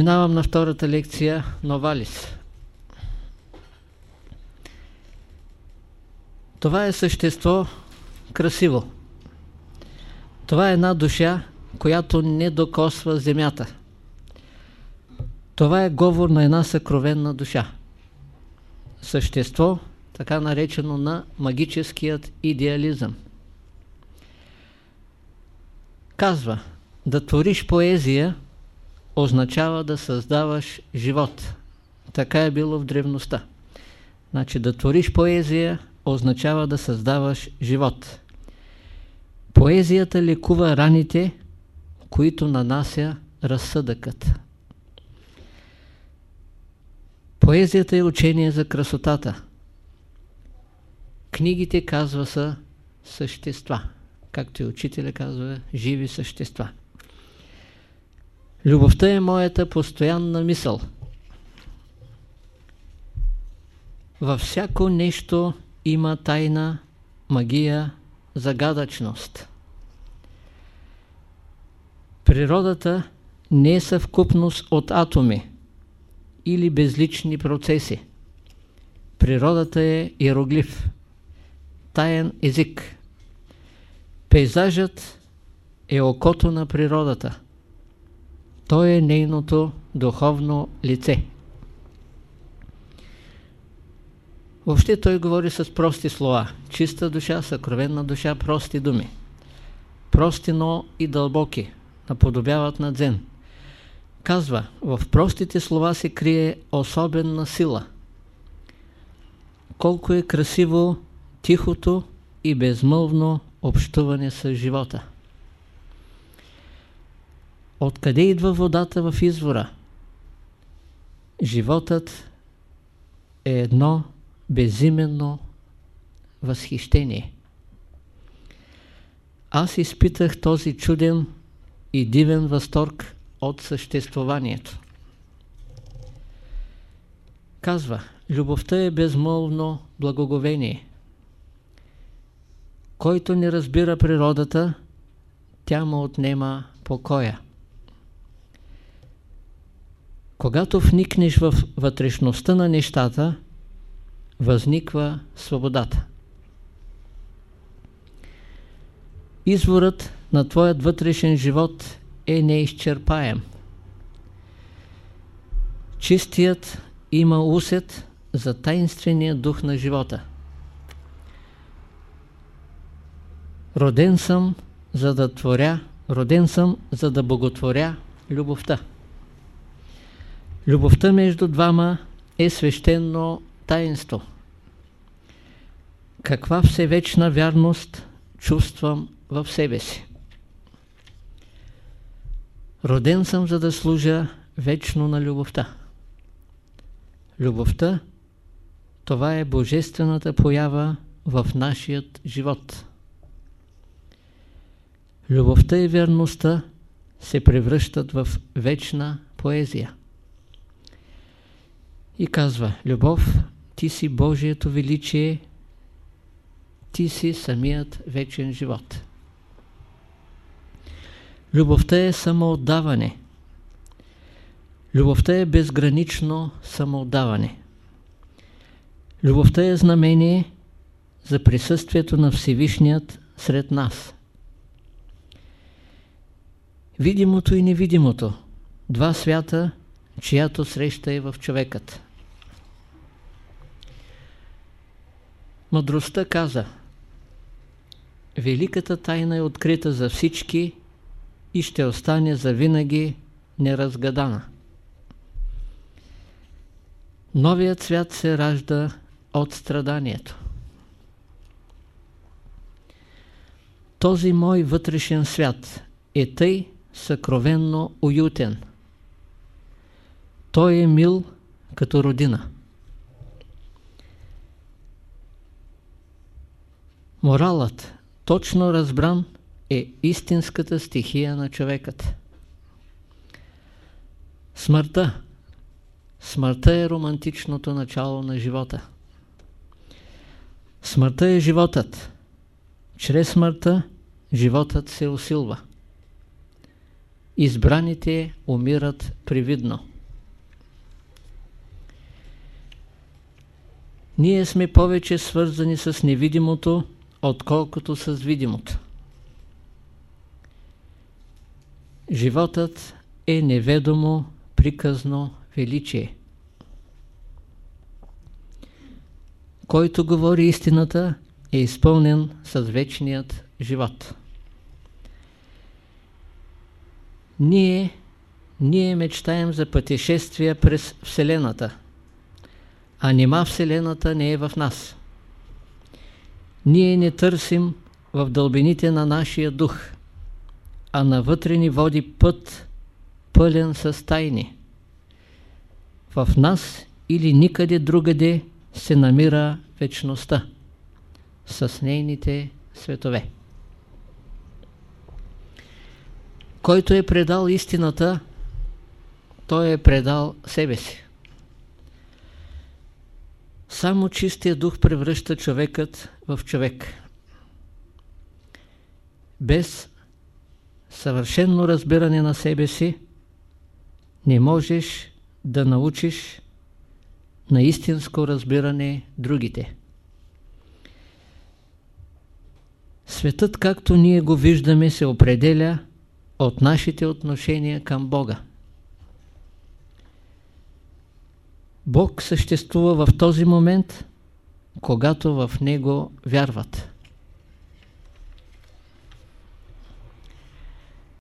Минавам на втората лекция Новалис. Това е същество красиво. Това е една душа, която не докосва земята. Това е говор на една съкровенна душа. Същество, така наречено на магическият идеализъм. Казва, да твориш поезия означава да създаваш живот. Така е било в древността. Значи да твориш поезия означава да създаваш живот. Поезията лекува раните, които нанася разсъдъкът. Поезията е учение за красотата. Книгите, казва са, същества. Както и учителя казва, живи същества. Любовта е моята постоянна мисъл. Във всяко нещо има тайна, магия, загадъчност. Природата не е съвкупност от атоми или безлични процеси. Природата е иероглиф, таен език. Пейзажът е окото на природата. Той е нейното духовно лице. Въобще той говори с прости слова. Чиста душа, съкровенна душа, прости думи. Прости, но и дълбоки. Наподобяват на дзен. Казва, в простите слова се крие особена сила. Колко е красиво тихото и безмълвно общуване с живота. Откъде идва водата в извора? Животът е едно безименно възхищение. Аз изпитах този чуден и дивен възторг от съществуванието. Казва, любовта е безмолвно благоговение. Който не разбира природата, тя му отнема покоя. Когато вникнеш в вътрешността на нещата, възниква свободата. Изворът на твоят вътрешен живот е неизчерпаем. Чистият има усет за тайнствения дух на живота. Роден съм, за да творя, роден съм, за да боготворя любовта. Любовта между двама е свещено таинство. Каква всевечна вярност чувствам в себе си? Роден съм, за да служа вечно на любовта. Любовта – това е божествената поява в нашият живот. Любовта и верността се превръщат в вечна поезия. И казва, любов, ти си Божието величие, ти си самият вечен живот. Любовта е самоотдаване. Любовта е безгранично самоотдаване. Любовта е знамение за присъствието на Всевишният сред нас. Видимото и невидимото, два свята, чиято среща е в човекът. Мъдростта каза Великата тайна е открита за всички и ще остане завинаги неразгадана. Новият свят се ражда от страданието. Този мой вътрешен свят е тъй съкровенно уютен. Той е мил като родина. Моралът, точно разбран, е истинската стихия на човекът. Смъртта. Смъртта е романтичното начало на живота. Смъртта е животът. Чрез смъртта животът се усилва. Избраните умират привидно. Ние сме повече свързани с невидимото, отколкото с видимото. Животът е неведомо, приказно величие. Който говори истината, е изпълнен с вечният живот. Ние, ние мечтаем за пътешествия през Вселената, а нима Вселената не е в нас. Ние не търсим в дълбините на нашия дух, а навътре ни води път, пълен с тайни. В нас или никъде другаде се намира вечността с нейните светове. Който е предал истината, той е предал себе си. Само чистия дух превръща човекът в човек. Без съвършенно разбиране на себе си не можеш да научиш на истинско разбиране другите. Светът, както ние го виждаме, се определя от нашите отношения към Бога. Бог съществува в този момент, когато в Него вярват.